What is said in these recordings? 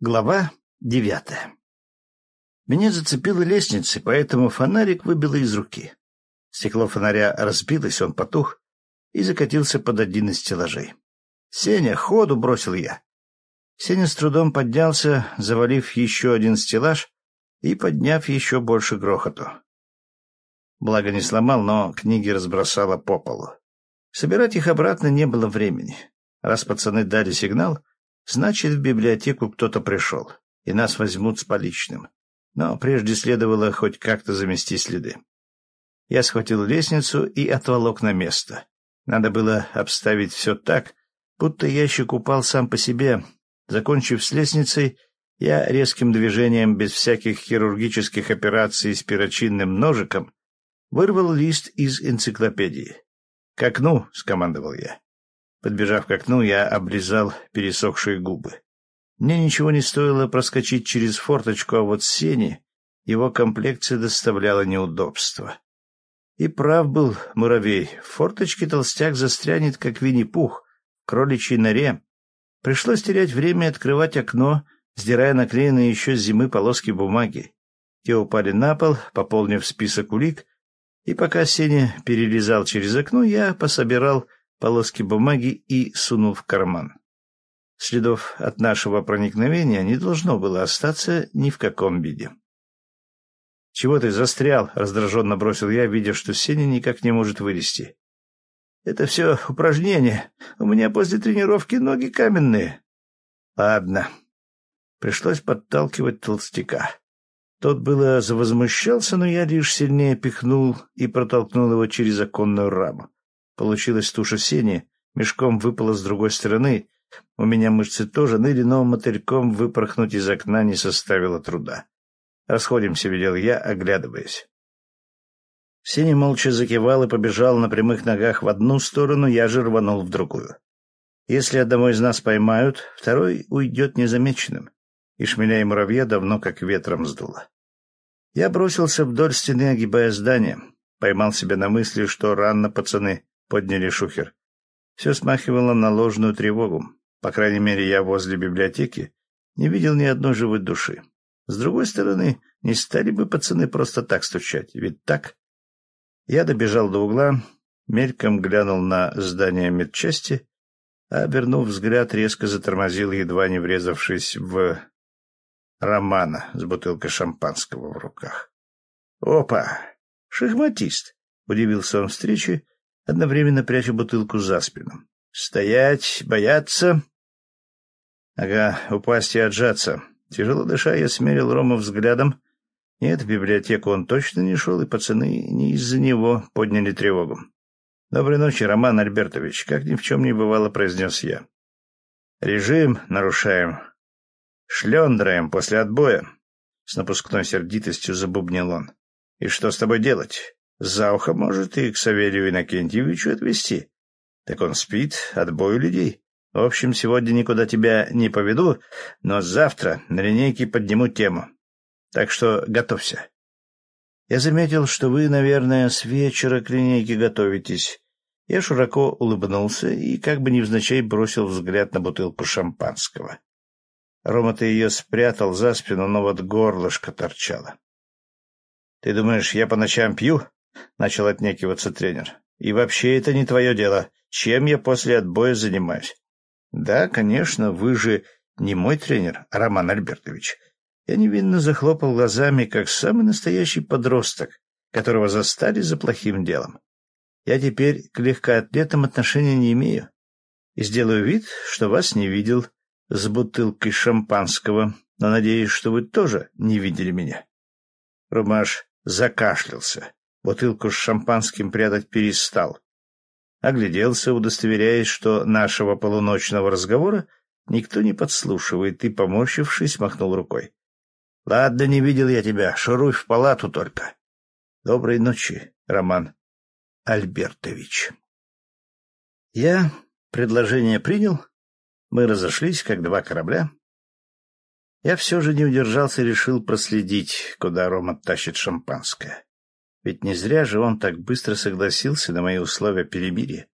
Глава девятая Меня зацепила лестница, поэтому фонарик выбило из руки. Стекло фонаря разбилось, он потух и закатился под один из стеллажей. «Сеня, ходу!» — бросил я. Сеня с трудом поднялся, завалив еще один стеллаж и подняв еще больше грохоту. Благо не сломал, но книги разбросало по полу. Собирать их обратно не было времени. Раз пацаны дали сигнал, Значит, в библиотеку кто-то пришел, и нас возьмут с поличным. Но прежде следовало хоть как-то замести следы. Я схватил лестницу и отволок на место. Надо было обставить все так, будто ящик упал сам по себе. Закончив с лестницей, я резким движением, без всяких хирургических операций с перочинным ножиком, вырвал лист из энциклопедии. «К окну!» — скомандовал я. Подбежав к окну, я облизал пересохшие губы. Мне ничего не стоило проскочить через форточку, а вот Сене его комплекция доставляла неудобства. И прав был муравей. В форточке толстяк застрянет, как Винни-Пух, в кроличьей норе. Пришлось терять время открывать окно, сдирая наклеенные еще с зимы полоски бумаги. Те упали на пол, пополнив список улик, и пока Сеня перелезал через окно, я пособирал полоски бумаги и сунул в карман. Следов от нашего проникновения не должно было остаться ни в каком виде. «Чего ты застрял?» — раздраженно бросил я, видя, что Сеня никак не может вылезти. «Это все упражнение. У меня после тренировки ноги каменные». «Ладно». Пришлось подталкивать толстяка. Тот было завозмущался, но я лишь сильнее пихнул и протолкнул его через оконную раму. Получилась туша сени, мешком выпала с другой стороны. У меня мышцы тоже ныли, но мотыльком выпорхнуть из окна не составило труда. «Расходимся», — велел я, оглядываясь. Сеня молча закивал и побежал на прямых ногах в одну сторону, я же рванул в другую. Если одного из нас поймают, второй уйдет незамеченным. И шмеля и муравья давно как ветром сдуло. Я бросился вдоль стены, огибая здание. Поймал себя на мысли, что рано пацаны подняли шухер. Все смахивало на ложную тревогу. По крайней мере, я возле библиотеки не видел ни одной живой души. С другой стороны, не стали бы пацаны просто так стучать, ведь так? Я добежал до угла, мельком глянул на здание медчасти, а, обернув взгляд, резко затормозил, едва не врезавшись в Романа с бутылкой шампанского в руках. «Опа! Шахматист!» — удивился он встрече одновременно пряча бутылку за спину. «Стоять! Бояться!» «Ага, упасть и отжаться!» Тяжело дыша, я смерил Рома взглядом. Нет, в библиотеку он точно не шел, и пацаны не из-за него подняли тревогу. «Доброй ночи, Роман Альбертович», — как ни в чем не бывало, произнес я. «Режим нарушаем. Шлендраем после отбоя», — с напускной сердитостью забубнил он. «И что с тобой делать? За ухо может и к Савелию Иннокентьевичу отвезти. Так он спит, отбою людей. В общем, сегодня никуда тебя не поведу, но завтра на линейке подниму тему. Так что готовься. Я заметил, что вы, наверное, с вечера к линейке готовитесь. Я широко улыбнулся и как бы невзначай бросил взгляд на бутылку шампанского. Рома-то ее спрятал за спину, но вот горлышко торчало. — Ты думаешь, я по ночам пью? — начал отнекиваться тренер. «И вообще это не твое дело. Чем я после отбоя занимаюсь?» «Да, конечно, вы же не мой тренер, Роман Альбертович». Я невинно захлопал глазами, как самый настоящий подросток, которого застали за плохим делом. Я теперь к легкоатлетам отношения не имею. И сделаю вид, что вас не видел с бутылкой шампанского, но надеюсь, что вы тоже не видели меня. Ромаш закашлялся. Бутылку с шампанским прятать перестал. Огляделся, удостоверяясь, что нашего полуночного разговора никто не подслушивает, и, поморщившись, махнул рукой. — Ладно, не видел я тебя. Шуруй в палату только. — Доброй ночи, Роман Альбертович. Я предложение принял. Мы разошлись, как два корабля. Я все же не удержался и решил проследить, куда Рома тащит шампанское. Ведь не зря же он так быстро согласился на мои условия перемирия.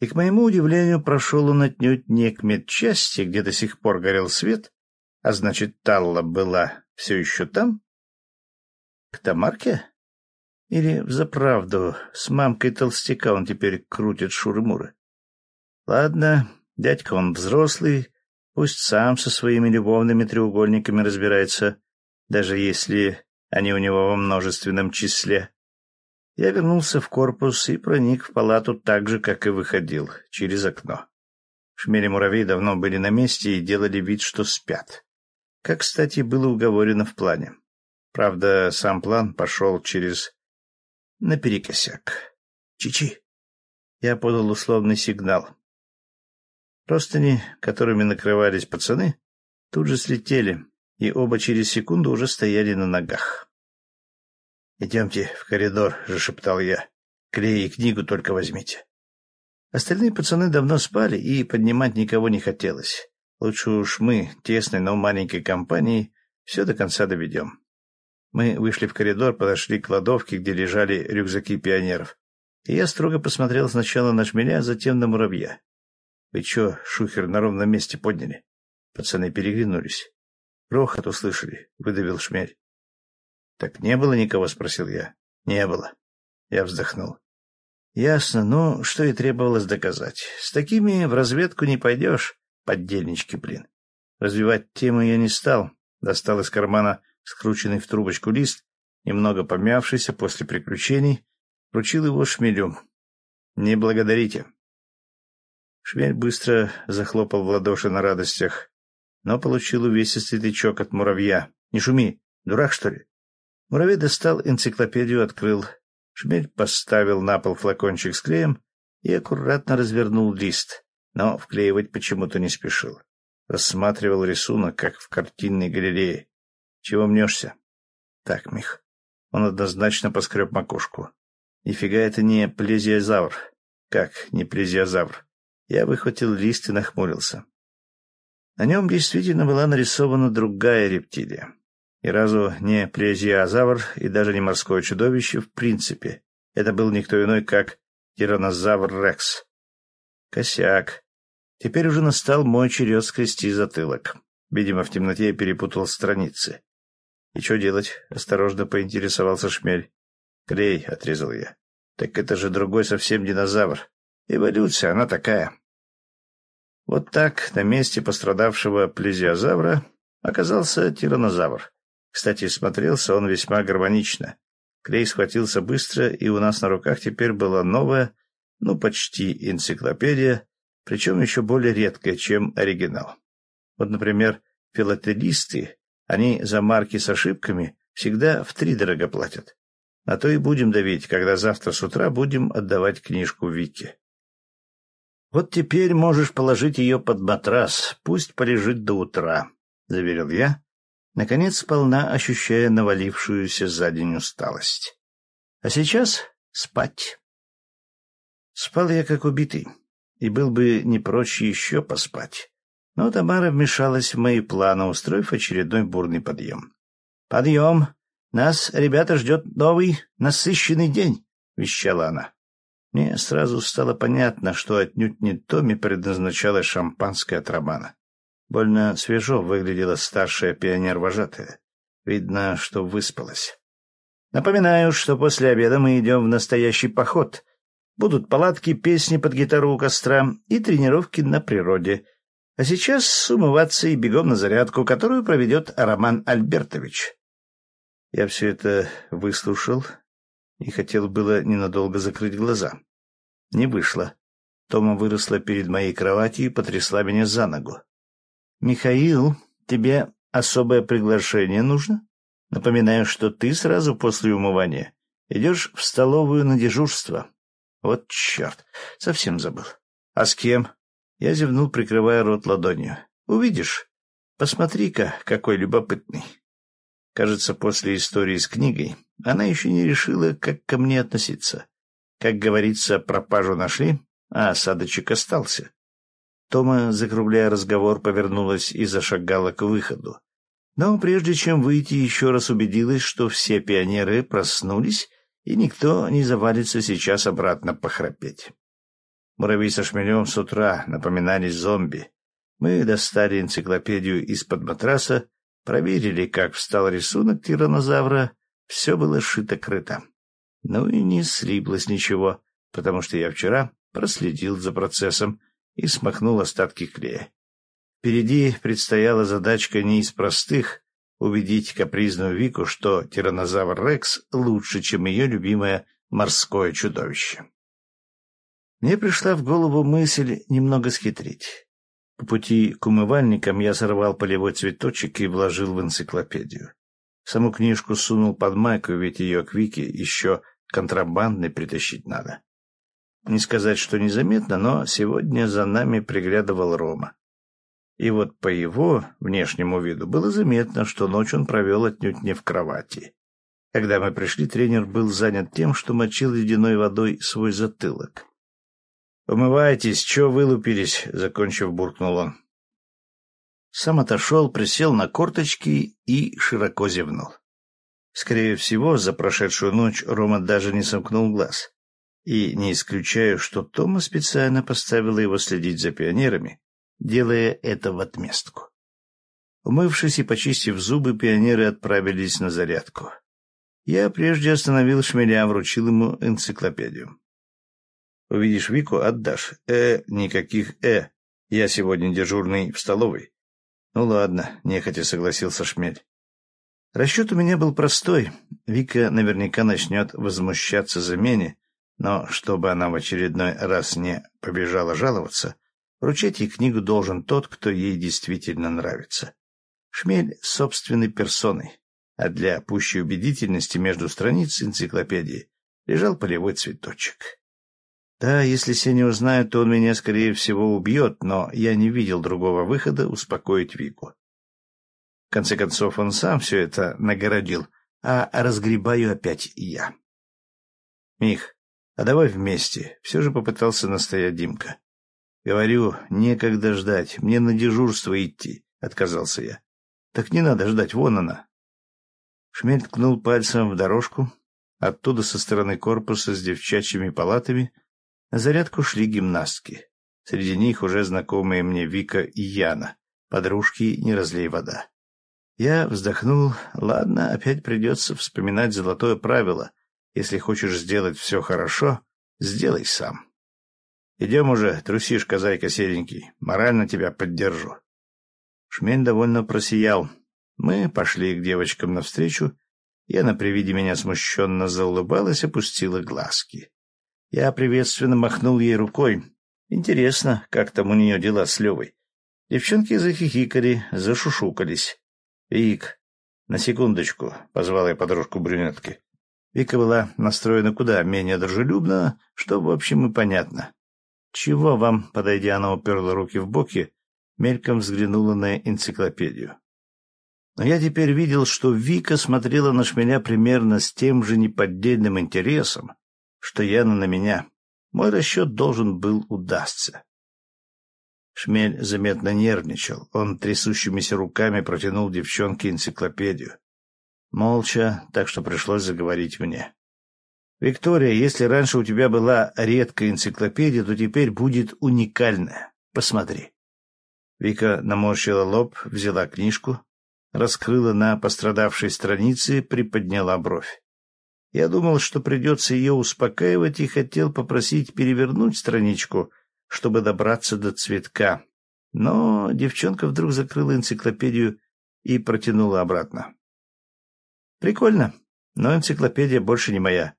И, к моему удивлению, прошел он отнюдь не к медчасти, где до сих пор горел свет, А значит, Талла была все еще там? К Тамарке? Или взаправду с мамкой толстяка он теперь крутит шуры-муры? Ладно, дядька он взрослый, пусть сам со своими любовными треугольниками разбирается, даже если они у него во множественном числе. Я вернулся в корпус и проник в палату так же, как и выходил, через окно. Шмели муравей давно были на месте и делали вид, что спят. Как, кстати, было уговорено в плане. Правда, сам план пошел через... наперекосяк. Чичи. Я подал условный сигнал. Простыни, которыми накрывались пацаны, тут же слетели, и оба через секунду уже стояли на ногах. «Идемте в коридор», — зашептал я. «Клей и книгу только возьмите». Остальные пацаны давно спали, и поднимать никого не хотелось. Лучше уж мы, тесной, но маленькой компанией, все до конца доведем. Мы вышли в коридор, подошли к кладовке, где лежали рюкзаки пионеров. И я строго посмотрел сначала на шмеля, а затем на муравья. — Вы че, шухер на ровном месте подняли? Пацаны переглянулись. — Рохот услышали, — выдавил шмель. «Так не было никого?» — спросил я. «Не было». Я вздохнул. «Ясно, ну, что и требовалось доказать. С такими в разведку не пойдешь, поддельнички, блин». Развивать тему я не стал. Достал из кармана скрученный в трубочку лист, немного помявшийся после приключений, вручил его шмелю. «Не благодарите». Шмель быстро захлопал в ладоши на радостях, но получил увесистый тычок от муравья. «Не шуми, дурак, что ли?» Муравей достал энциклопедию, открыл. Шмель поставил на пол флакончик с клеем и аккуратно развернул лист, но вклеивать почему-то не спешил. Рассматривал рисунок, как в картинной галерее. Чего мнешься? Так, Мих. Он однозначно поскреб макушку. Нифига это не плезиозавр. Как не плезиозавр? Я выхватил лист и нахмурился. На нем действительно была нарисована другая рептилия. Ни разу не плезиозавр и даже не морское чудовище в принципе. Это был никто иной, как тиранозавр Рекс. Косяк. Теперь уже настал мой черед скрести затылок. Видимо, в темноте я перепутал страницы. И что делать? Осторожно поинтересовался Шмель. Клей, отрезал я. Так это же другой совсем динозавр. Эволюция, она такая. Вот так на месте пострадавшего плезиозавра оказался тиранозавр. Кстати, смотрелся он весьма гармонично. Клей схватился быстро, и у нас на руках теперь была новая, ну, почти энциклопедия, причем еще более редкая, чем оригинал. Вот, например, филателисты, они за марки с ошибками всегда втридорого платят. А то и будем давить, когда завтра с утра будем отдавать книжку Вике. «Вот теперь можешь положить ее под матрас, пусть полежит до утра», — заверил я, наконец сполна ощущая навалившуюся за день усталость. А сейчас спать. Спал я как убитый, и был бы не прочь еще поспать. Но Тамара вмешалась в мои планы, устроив очередной бурный подъем. «Подъем! Нас, ребята, ждет новый, насыщенный день!» — вещала она. Мне сразу стало понятно, что отнюдь не Томи предназначалось шампанское от романа. Больно свежо выглядела старшая пионер-вожатая. Видно, что выспалась. Напоминаю, что после обеда мы идем в настоящий поход. Будут палатки, песни под гитару у костра и тренировки на природе. А сейчас умываться и бегом на зарядку, которую проведет Роман Альбертович. Я все это выслушал и хотел было ненадолго закрыть глаза. Не вышло. Тома выросла перед моей кроватью и потрясла меня за ногу. «Михаил, тебе особое приглашение нужно? Напоминаю, что ты сразу после умывания идешь в столовую на дежурство». «Вот черт, совсем забыл. А с кем?» Я зевнул, прикрывая рот ладонью. «Увидишь. Посмотри-ка, какой любопытный». Кажется, после истории с книгой она еще не решила, как ко мне относиться. Как говорится, пропажу нашли, а осадочек остался. Тома, закругляя разговор, повернулась и зашагала к выходу. Но прежде чем выйти, еще раз убедилась, что все пионеры проснулись, и никто не завалится сейчас обратно похрапеть. Муравей со шмелем с утра напоминали зомби. Мы достали энциклопедию из-под матраса, проверили, как встал рисунок тиранозавра. Все было шито-крыто. Ну и не слиплось ничего, потому что я вчера проследил за процессом и смахнул остатки клея. Впереди предстояла задачка не из простых — убедить капризную Вику, что тиранозавр Рекс лучше, чем ее любимое морское чудовище. Мне пришла в голову мысль немного схитрить. По пути к умывальникам я сорвал полевой цветочек и вложил в энциклопедию. Саму книжку сунул под майку, ведь ее к Вике еще контрабандной притащить надо. Не сказать, что незаметно, но сегодня за нами приглядывал Рома. И вот по его внешнему виду было заметно, что ночь он провел отнюдь не в кровати. Когда мы пришли, тренер был занят тем, что мочил ледяной водой свой затылок. «Умывайтесь, чё вылупились?» — закончив, буркнул он. Сам отошел, присел на корточки и широко зевнул. Скорее всего, за прошедшую ночь Рома даже не сомкнул глаз. И не исключаю, что Тома специально поставила его следить за пионерами, делая это в отместку. Умывшись и почистив зубы, пионеры отправились на зарядку. Я прежде остановил шмеля, вручил ему энциклопедию. Увидишь Вику — отдашь. Э, никаких «э». Я сегодня дежурный в столовой. Ну ладно, нехотя согласился Шмель. Расчет у меня был простой. Вика наверняка начнет возмущаться замене, но чтобы она в очередной раз не побежала жаловаться, вручать ей книгу должен тот, кто ей действительно нравится. Шмель собственной персоной, а для пущей убедительности между страниц энциклопедии лежал полевой цветочек. Да, если Сеня узнает, то он меня, скорее всего, убьет, но я не видел другого выхода успокоить Вику. В конце концов, он сам все это нагородил, а разгребаю опять я. «Мих, а давай вместе», — все же попытался настоять Димка. «Говорю, некогда ждать, мне на дежурство идти», — отказался я. «Так не надо ждать, вон она». Шмель ткнул пальцем в дорожку. Оттуда со стороны корпуса с девчачьими палатами — на зарядку шли гимнастки. Среди них уже знакомые мне Вика и Яна, подружки «Не разлей вода». Я вздохнул. Ладно, опять придется вспоминать золотое правило. Если хочешь сделать все хорошо, сделай сам. Идем уже, трусишка, зайка серенький. Морально тебя поддержу. Шмель довольно просиял. Мы пошли к девочкам навстречу. Яна при виде меня смущенно заулыбалась, опустила глазки. Я приветственно махнул ей рукой. Интересно, как там у нее дела с Левой. Девчонки захихикали, зашушукались. «Вик, на секундочку», — позвал я подружку брюнетки. Вика была настроена куда менее дружелюбно, что, в общем, и понятно. «Чего вам?» — подойдя, она уперла руки в боки, мельком взглянула на энциклопедию. Но я теперь видел, что Вика смотрела на шмеля примерно с тем же неподдельным интересом, что Яна на меня. Мой расчет должен был удастся. Шмель заметно нервничал. Он трясущимися руками протянул девчонке энциклопедию. Молча, так что пришлось заговорить мне. «Виктория, если раньше у тебя была редкая энциклопедия, то теперь будет уникальная. Посмотри». Вика наморщила лоб, взяла книжку, раскрыла на пострадавшей странице, приподняла бровь. Я думал, что придется ее успокаивать и хотел попросить перевернуть страничку, чтобы добраться до цветка. Но девчонка вдруг закрыла энциклопедию и протянула обратно. Прикольно, но энциклопедия больше не моя.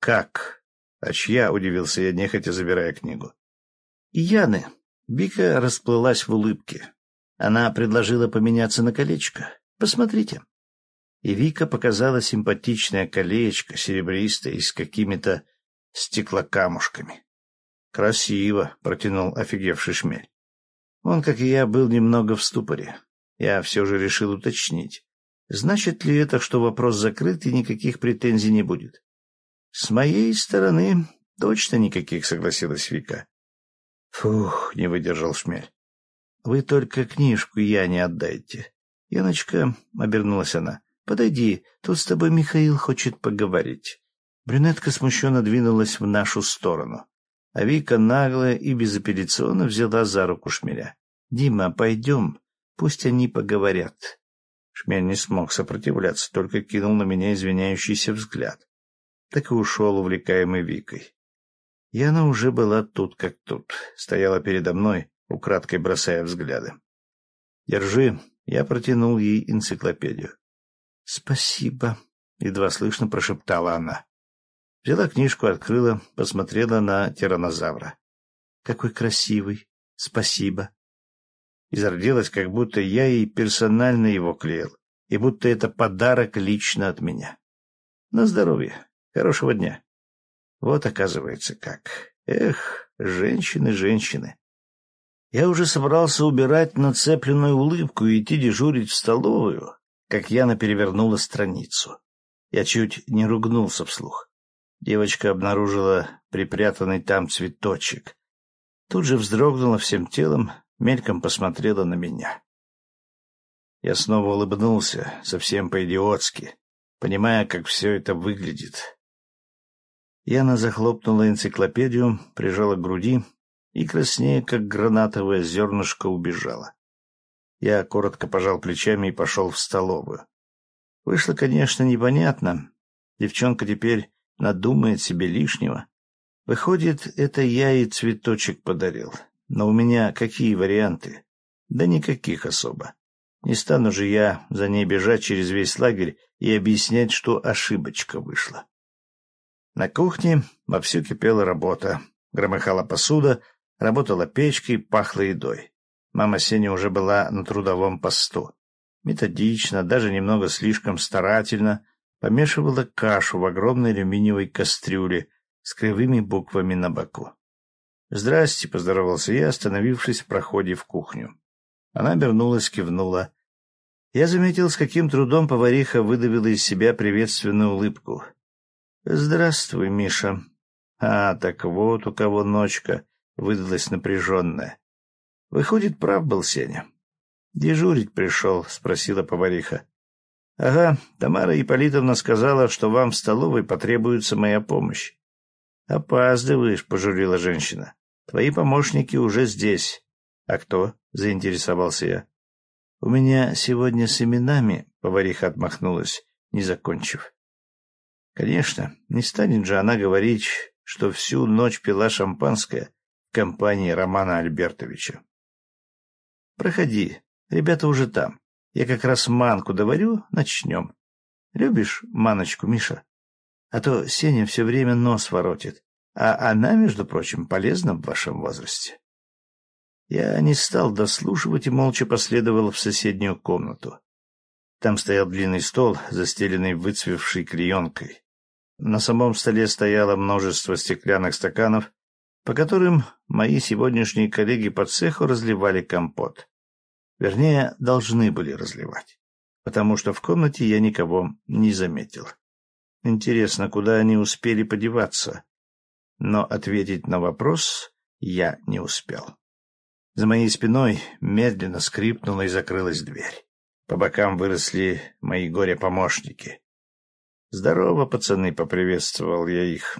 Как? А чья? Удивился я, нехотя забирая книгу. Яны. Бика расплылась в улыбке. Она предложила поменяться на колечко. Посмотрите и Вика показала симпатичное колечко, серебристое и с какими-то стеклокамушками. «Красиво», — протянул офигевший шмель. Он, как и я, был немного в ступоре. Я все же решил уточнить. Значит ли это, что вопрос закрыт и никаких претензий не будет? С моей стороны точно никаких, согласилась Вика. Фух, не выдержал шмель. Вы только книжку я не отдайте. Яночка, — обернулась она, Подойди, тут с тобой Михаил хочет поговорить. Брюнетка смущенно двинулась в нашу сторону, а Вика нагло и безапелляционно взяла за руку шмеля. Дима, пойдем, пусть они поговорят. Шмель не смог сопротивляться, только кинул на меня извиняющийся взгляд. Так и ушел, увлекаемый Викой. Яна уже была тут как тут, стояла передо мной, украдкой бросая взгляды. «Держи», — я протянул ей энциклопедию. «Спасибо», — едва слышно прошептала она. Взяла книжку, открыла, посмотрела на тиранозавра. «Какой красивый! Спасибо!» И зарделась, как будто я ей персонально его клеил, и будто это подарок лично от меня. На здоровье. Хорошего дня. Вот оказывается как. Эх, женщины, женщины. Я уже собрался убирать нацепленную улыбку и идти дежурить в столовую, как Яна перевернула страницу. Я чуть не ругнулся вслух. Девочка обнаружила припрятанный там цветочек. Тут же вздрогнула всем телом, мельком посмотрела на меня. Я снова улыбнулся, совсем по-идиотски, понимая, как все это выглядит. Яна захлопнула энциклопедию, прижала к груди и, краснея, как гранатовое зернышко, убежала. Я коротко пожал плечами и пошел в столовую. Вышло, конечно, непонятно. Девчонка теперь надумает себе лишнего. Выходит, это я и цветочек подарил. Но у меня какие варианты? Да никаких особо. Не стану же я за ней бежать через весь лагерь и объяснять, что ошибочка вышла. На кухне вовсю кипела работа. Громыхала посуда, работала печка и пахло едой. Мама Сеня уже была на трудовом посту. Методично, даже немного слишком старательно, помешивала кашу в огромной алюминиевой кастрюле с кривыми буквами на боку. «Здрасте», — поздоровался я, остановившись в проходе в кухню. Она обернулась, кивнула. Я заметил, с каким трудом повариха выдавила из себя приветственную улыбку. «Здравствуй, Миша». «А, так вот у кого ночка», — выдалась напряженная. Выходит, прав был Сеня. «Дежурить пришел?» — спросила повариха. «Ага, Тамара Ипполитовна сказала, что вам в столовой потребуется моя помощь». «Опаздываешь», — пожурила женщина. «Твои помощники уже здесь». «А кто?» — заинтересовался я. «У меня сегодня с именами», — повариха отмахнулась, не закончив. Конечно, не станет же она говорить, что всю ночь пила шампанское в компании Романа Альбертовича. Проходи, ребята уже там. Я как раз манку доварю, начнем. Любишь маночку, Миша? А то Сеня все время нос воротит, а она, между прочим, полезна в вашем возрасте. Я не стал дослушивать и молча последовал в соседнюю комнату. Там стоял длинный стол, застеленный выцвевшей клеенкой. На самом столе стояло множество стеклянных стаканов, по которым мои сегодняшние коллеги по цеху разливали компот. Вернее, должны были разливать, потому что в комнате я никого не заметил. Интересно, куда они успели подеваться? Но ответить на вопрос я не успел. За моей спиной медленно скрипнула и закрылась дверь. По бокам выросли мои горе-помощники. «Здорово, пацаны!» — поприветствовал я их.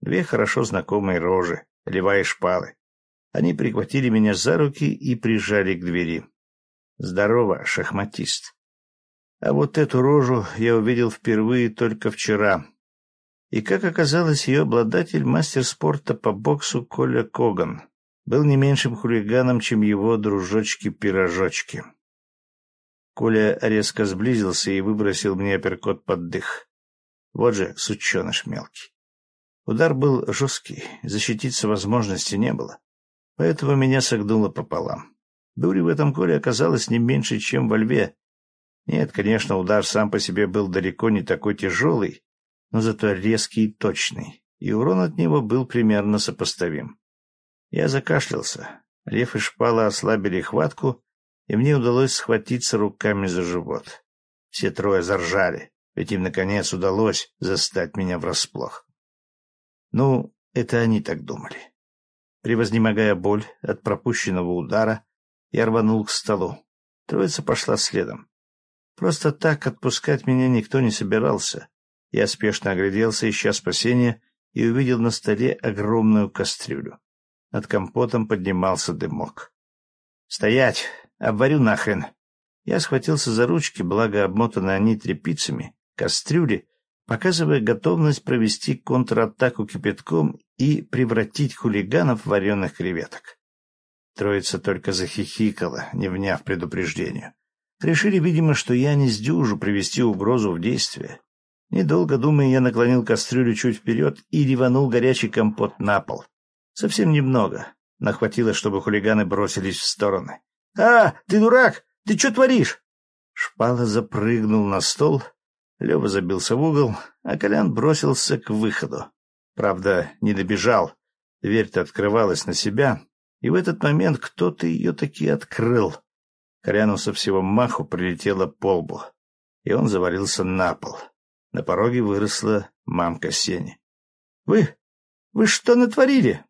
Две хорошо знакомые рожи, лева и шпалы. Они прихватили меня за руки и прижали к двери. Здорово, шахматист. А вот эту рожу я увидел впервые только вчера. И, как оказалось, ее обладатель — мастер спорта по боксу Коля Коган. Был не меньшим хулиганом, чем его дружочки-пирожочки. Коля резко сблизился и выбросил мне апперкот под дых. Вот же сученыш мелкий. Удар был жесткий, защититься возможности не было, поэтому меня согнуло пополам. Дури в этом коле оказалось не меньше, чем во льве. Нет, конечно, удар сам по себе был далеко не такой тяжелый, но зато резкий и точный, и урон от него был примерно сопоставим. Я закашлялся. Лев и шпала ослабили хватку, и мне удалось схватиться руками за живот. Все трое заржали, ведь им, наконец, удалось застать меня врасплох. Ну, это они так думали. Превознемогая боль от пропущенного удара, я рванул к столу. Троица пошла следом. Просто так отпускать меня никто не собирался. Я спешно огляделся, ища спасения, и увидел на столе огромную кастрюлю. Над компотом поднимался дымок. «Стоять! Обварю нахрен!» Я схватился за ручки, благо обмотаны они тряпицами, кастрюли, показывая готовность провести контратаку кипятком и превратить хулиганов в вареных креветок. Троица только захихикала, не вняв предупреждению. Решили, видимо, что я не сдюжу привести угрозу в действие. Недолго думая, я наклонил кастрюлю чуть вперед и реванул горячий компот на пол. Совсем немного. Нахватило, чтобы хулиганы бросились в стороны. «А, ты дурак! Ты что творишь?» Шпала запрыгнул на стол, Лева забился в угол, а Колян бросился к выходу. Правда, не добежал. Дверь-то открывалась на себя, и в этот момент кто-то ее таки открыл. Коляну со всего маху прилетело по лбу, и он завалился на пол. На пороге выросла мамка Сени. — Вы... вы что натворили?